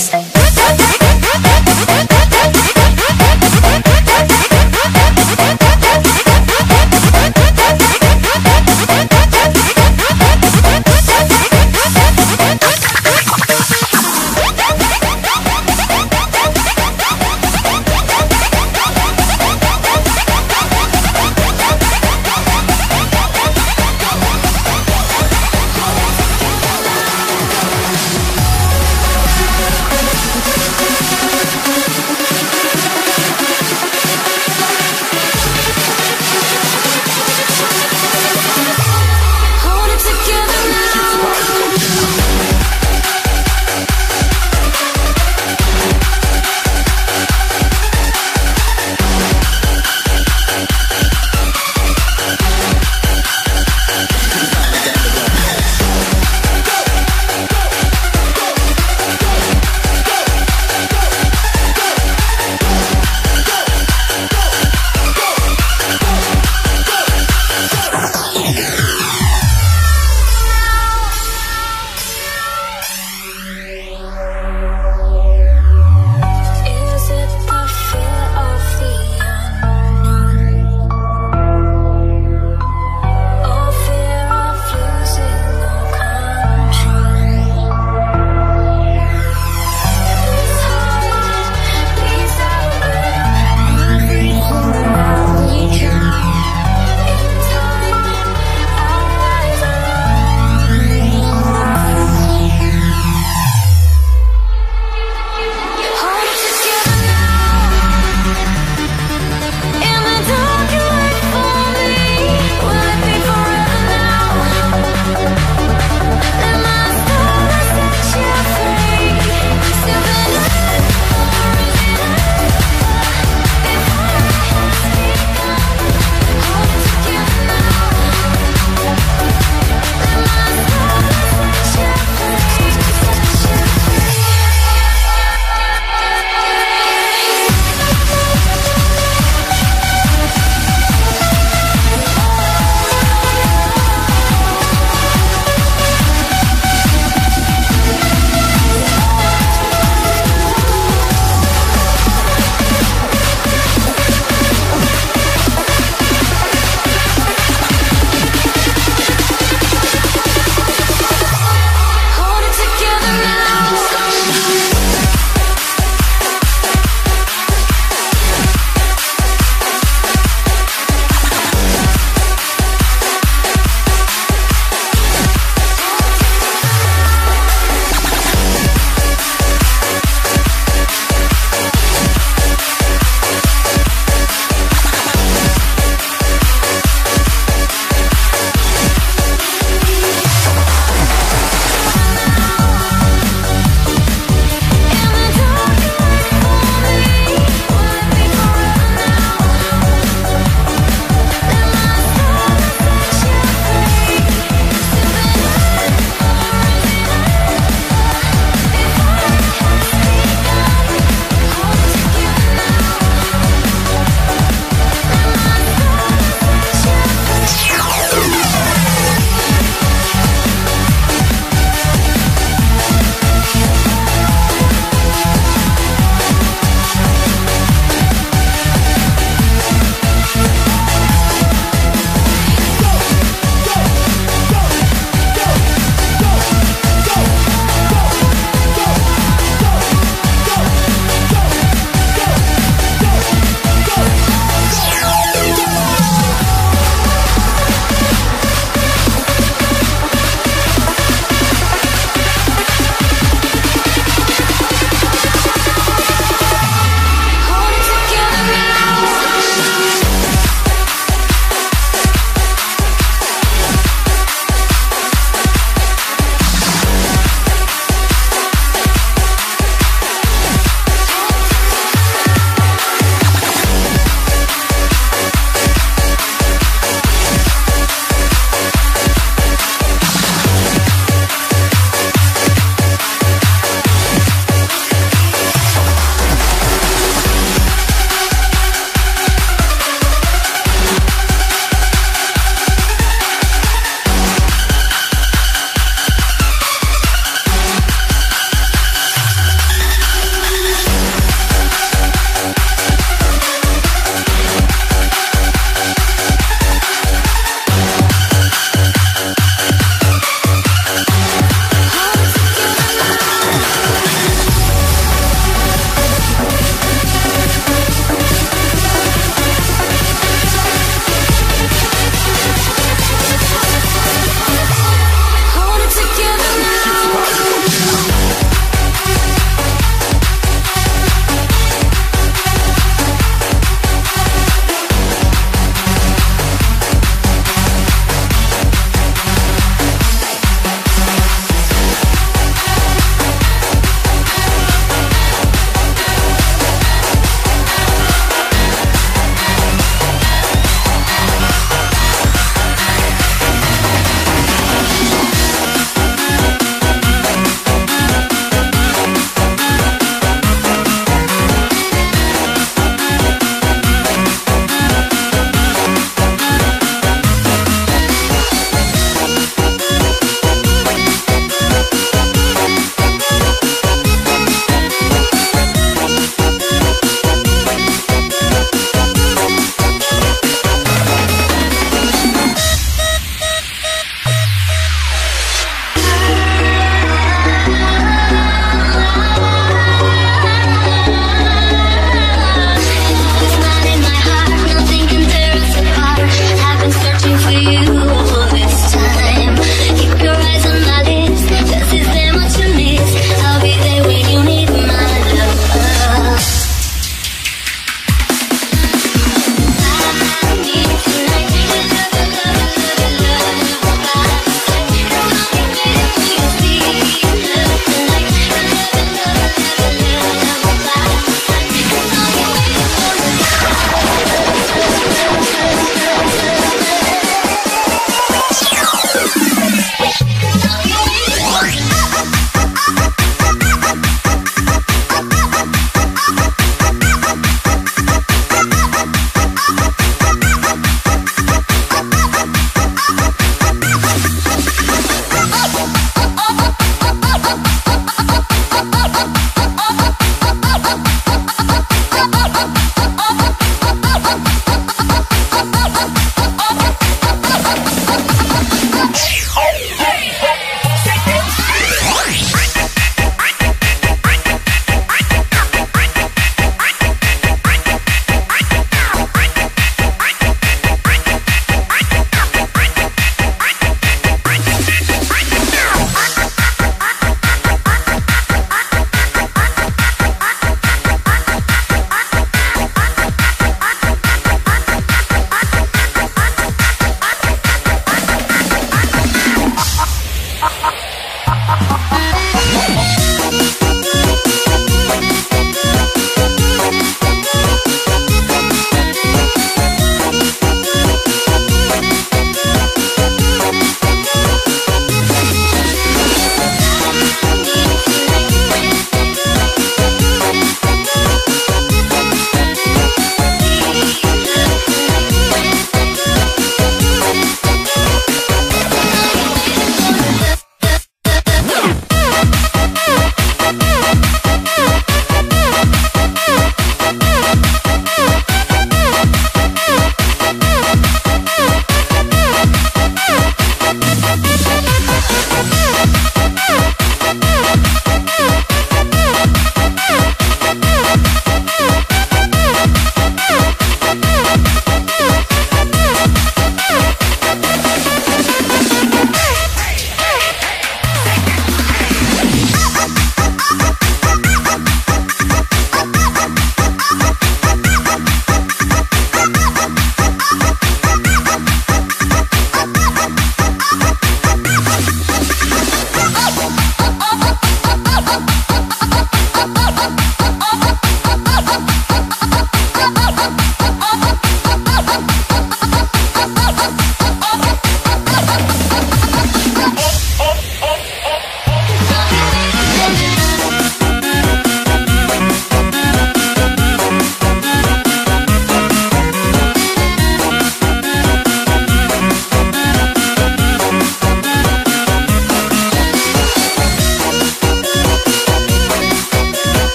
bass, drop